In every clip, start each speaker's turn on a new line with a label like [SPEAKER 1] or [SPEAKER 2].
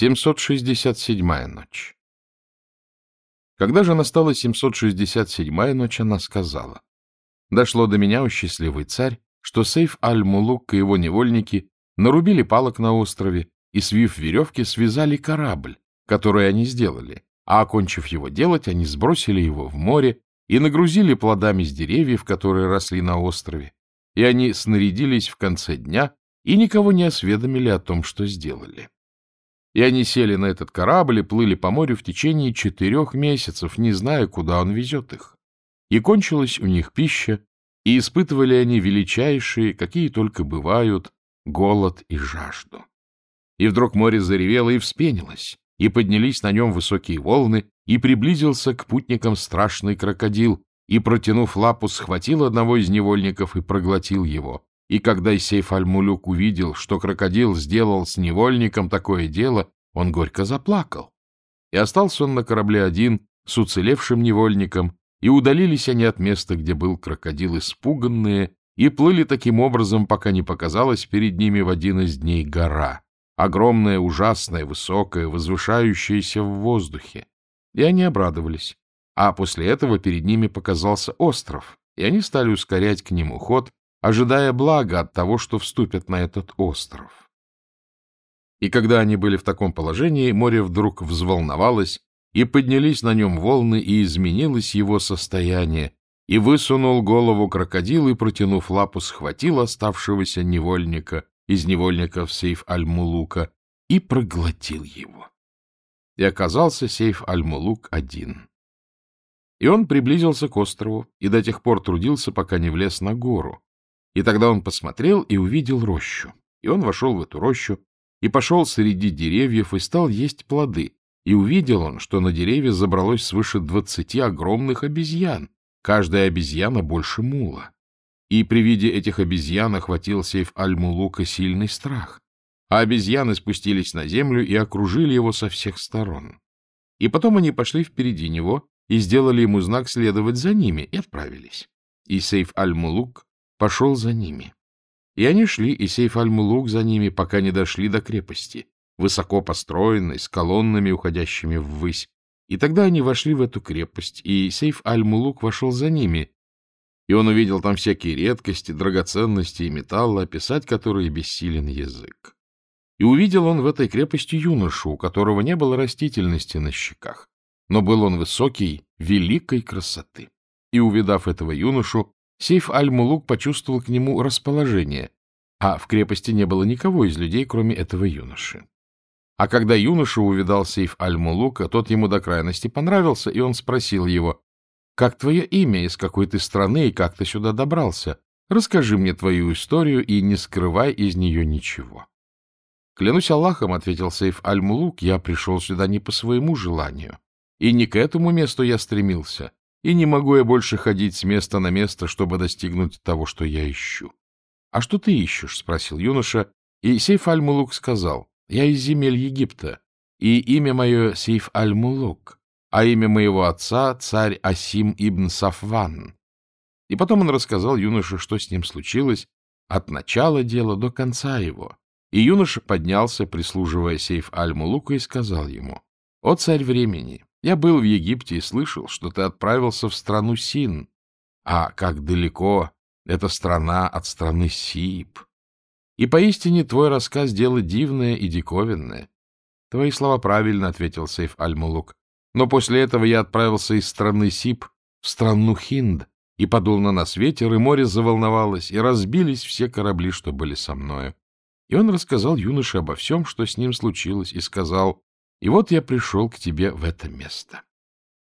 [SPEAKER 1] 767-я ночь. Когда же настала 767-я ночь, она сказала, «Дошло до меня, о счастливый царь, что Сейф Аль-Мулук и его невольники нарубили палок на острове и, свив веревки, связали корабль, который они сделали, а, окончив его делать, они сбросили его в море и нагрузили плодами с деревьев, которые росли на острове, и они снарядились в конце дня и никого не осведомили о том, что сделали. И они сели на этот корабль и плыли по морю в течение четырех месяцев, не зная, куда он везет их. И кончилась у них пища, и испытывали они величайшие, какие только бывают, голод и жажду. И вдруг море заревело и вспенилось, и поднялись на нем высокие волны, и приблизился к путникам страшный крокодил, и, протянув лапу, схватил одного из невольников и проглотил его. И когда Исейф Аль-Мулюк увидел, что крокодил сделал с невольником такое дело, он горько заплакал. И остался он на корабле один с уцелевшим невольником, и удалились они от места, где был крокодил, испуганные, и плыли таким образом, пока не показалась перед ними в один из дней гора, огромная, ужасная, высокая, возвышающаяся в воздухе. И они обрадовались. А после этого перед ними показался остров, и они стали ускорять к нему ход, ожидая блага от того, что вступят на этот остров. И когда они были в таком положении, море вдруг взволновалось, и поднялись на нем волны, и изменилось его состояние, и высунул голову крокодил и, протянув лапу, схватил оставшегося невольника из невольников Сейф Аль-Мулука и проглотил его. И оказался Сейф Аль-Мулук один. И он приблизился к острову и до тех пор трудился, пока не влез на гору, и тогда он посмотрел и увидел рощу. И он вошел в эту рощу и пошел среди деревьев и стал есть плоды. И увидел он, что на деревья забралось свыше двадцати огромных обезьян, каждая обезьяна больше мула. И при виде этих обезьян охватил сейф Аль-Мулука сильный страх. А обезьяны спустились на землю и окружили его со всех сторон. И потом они пошли впереди него и сделали ему знак следовать за ними, и отправились. И сейф Аль-Мулук пошел за ними. И они шли, и Сейф Аль-Мулук за ними, пока не дошли до крепости, высоко построенной, с колоннами, уходящими ввысь. И тогда они вошли в эту крепость, и Сейф Аль-Мулук вошел за ними, и он увидел там всякие редкости, драгоценности и металлы, описать которые бессилен язык. И увидел он в этой крепости юношу, у которого не было растительности на щеках, но был он высокий, великой красоты. И, увидав этого юношу, Сейф Аль-Мулук почувствовал к нему расположение, а в крепости не было никого из людей, кроме этого юноши. А когда юноша увидал Сейф Аль-Мулука, тот ему до крайности понравился, и он спросил его, «Как твое имя, из какой ты страны и как ты сюда добрался? Расскажи мне твою историю и не скрывай из нее ничего». «Клянусь Аллахом», — ответил Сейф Аль-Мулук, — «я пришел сюда не по своему желанию, и не к этому месту я стремился, и не могу я больше ходить с места на место, чтобы достигнуть того, что я ищу. — А что ты ищешь? — спросил юноша, и Сейф Аль-Мулук сказал, — Я из земель Египта, и имя мое Сейф Аль-Мулук, а имя моего отца — царь Асим ибн Сафван. И потом он рассказал юноше, что с ним случилось, от начала дела до конца его. И юноша поднялся, прислуживая Сейф Аль-Мулуку, и сказал ему, — О царь времени! Я был в Египте и слышал, что ты отправился в страну Син. А как далеко эта страна от страны Сип. И поистине твой рассказ — дело дивное и диковинное. Твои слова правильно, — ответил Сейф Аль-Мулук. Но после этого я отправился из страны Сип в страну Хинд и подул на нас ветер, и море заволновалось, и разбились все корабли, что были со мною. И он рассказал юноше обо всем, что с ним случилось, и сказал, и вот я пришел к тебе в это место.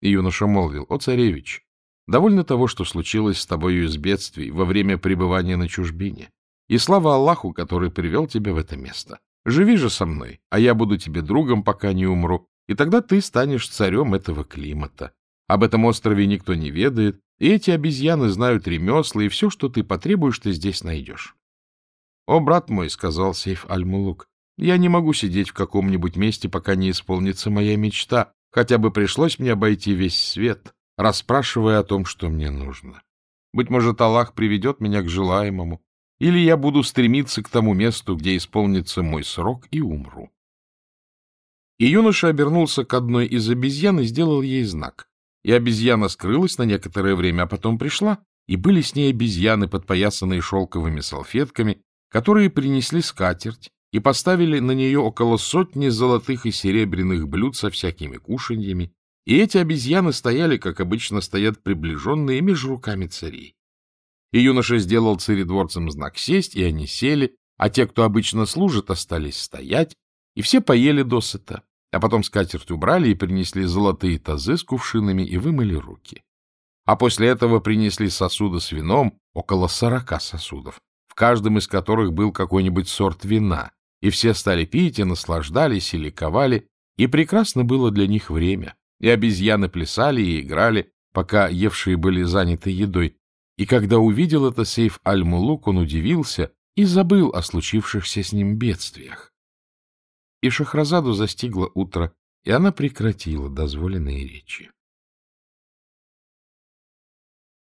[SPEAKER 1] И юноша молвил, о, царевич, довольно того, что случилось с тобою из бедствий во время пребывания на чужбине. И слава Аллаху, который привел тебя в это место. Живи же со мной, а я буду тебе другом, пока не умру, и тогда ты станешь царем этого климата. Об этом острове никто не ведает, и эти обезьяны знают ремесла, и все, что ты потребуешь, ты здесь найдешь. — О, брат мой, — сказал Сейф Аль-Мулук, я не могу сидеть в каком-нибудь месте, пока не исполнится моя мечта, хотя бы пришлось мне обойти весь свет, расспрашивая о том, что мне нужно. Быть может, Аллах приведет меня к желаемому, или я буду стремиться к тому месту, где исполнится мой срок, и умру. И юноша обернулся к одной из обезьян и сделал ей знак. И обезьяна скрылась на некоторое время, а потом пришла, и были с ней обезьяны, подпоясанные шелковыми салфетками, которые принесли скатерть и поставили на нее около сотни золотых и серебряных блюд со всякими кушаньями, и эти обезьяны стояли, как обычно стоят приближенные между руками царей. И юноша сделал царедворцам знак сесть, и они сели, а те, кто обычно служит, остались стоять, и все поели досыта, а потом скатерть убрали и принесли золотые тазы с кувшинами и вымыли руки. А после этого принесли сосуды с вином, около сорока сосудов, в каждом из которых был какой-нибудь сорт вина, и все стали пить и наслаждались и ликовали, и прекрасно было для них время, и обезьяны плясали и играли, пока евшие были заняты едой, и когда увидел это Сейф Аль-Мулук, он удивился и забыл о случившихся с ним бедствиях. И Шахразаду застигло утро, и она прекратила дозволенные речи.